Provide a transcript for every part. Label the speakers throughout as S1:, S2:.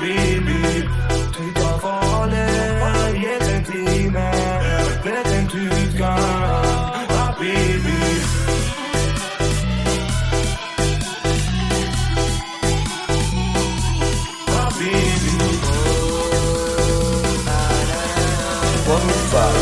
S1: Habibi Du tar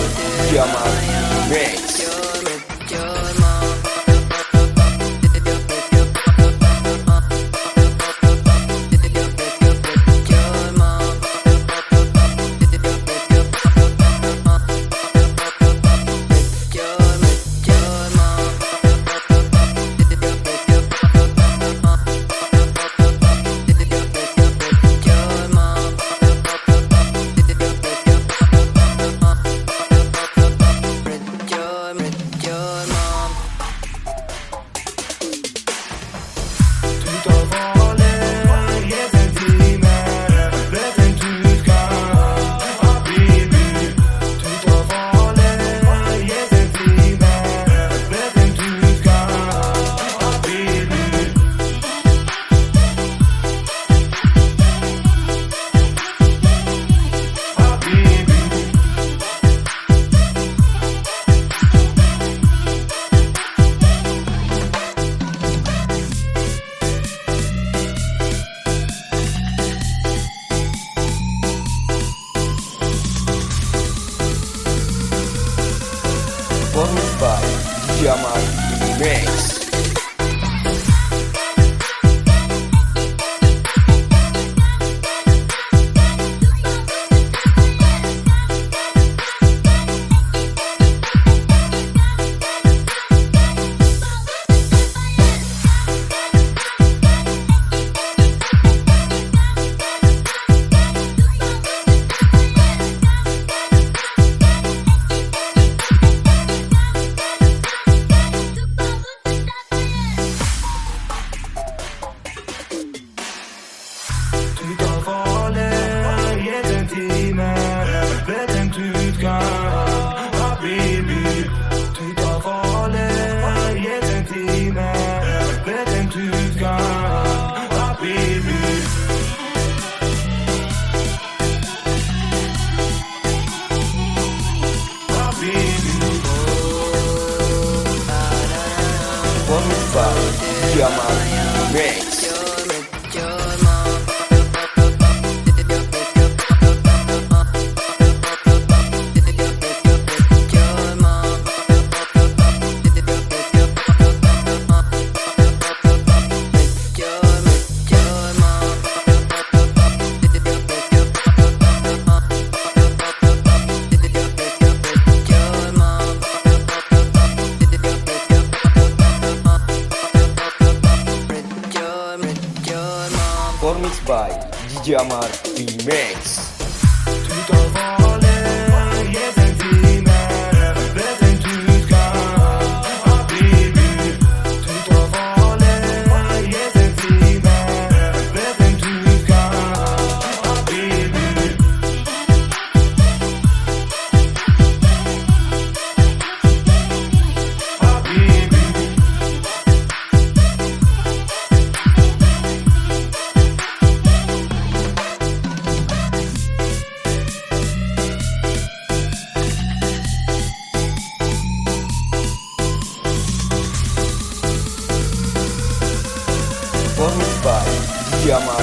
S2: te amar.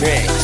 S2: Vem.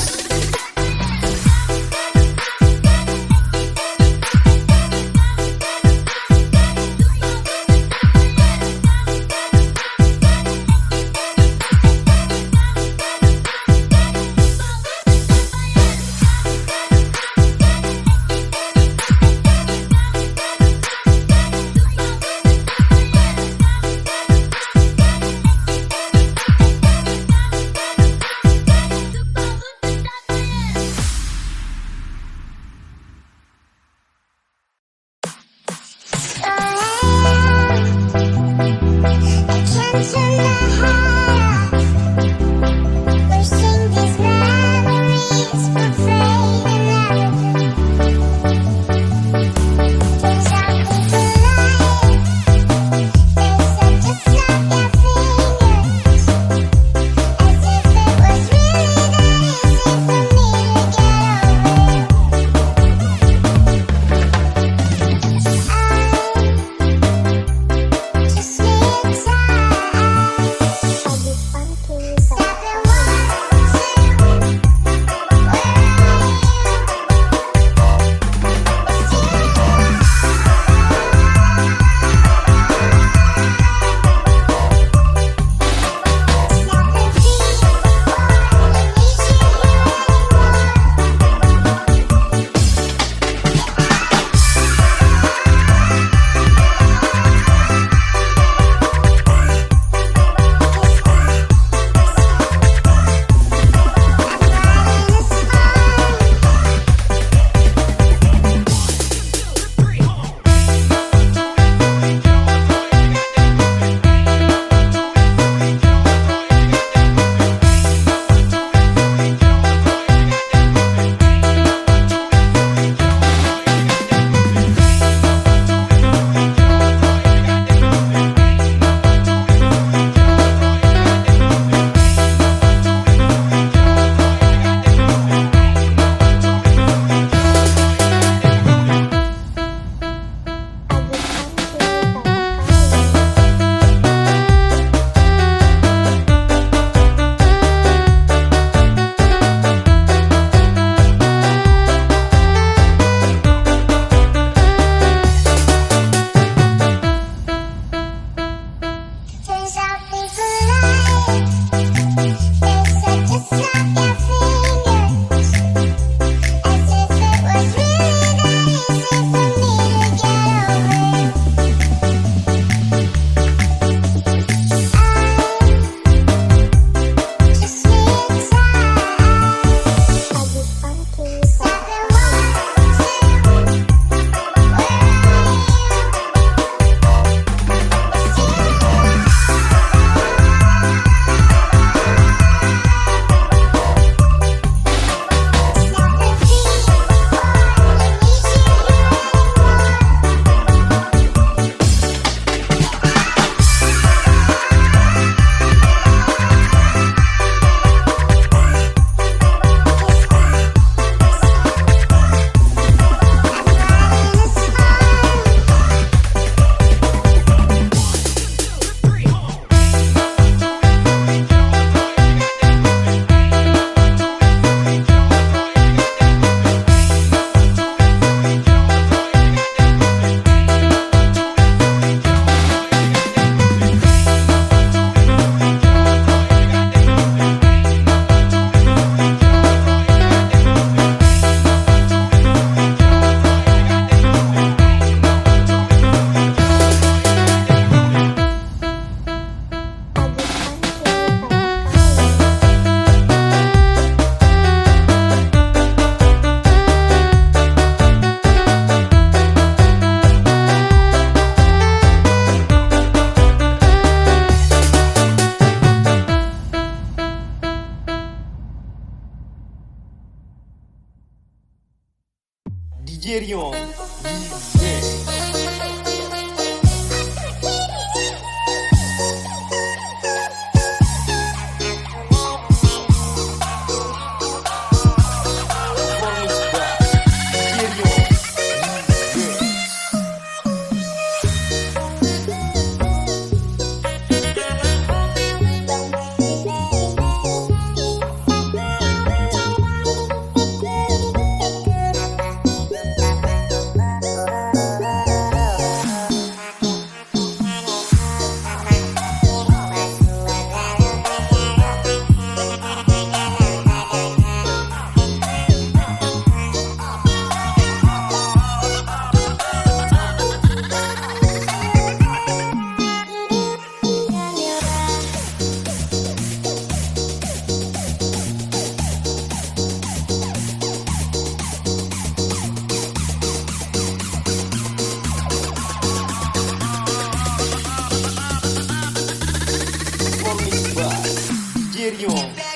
S2: Rion Remix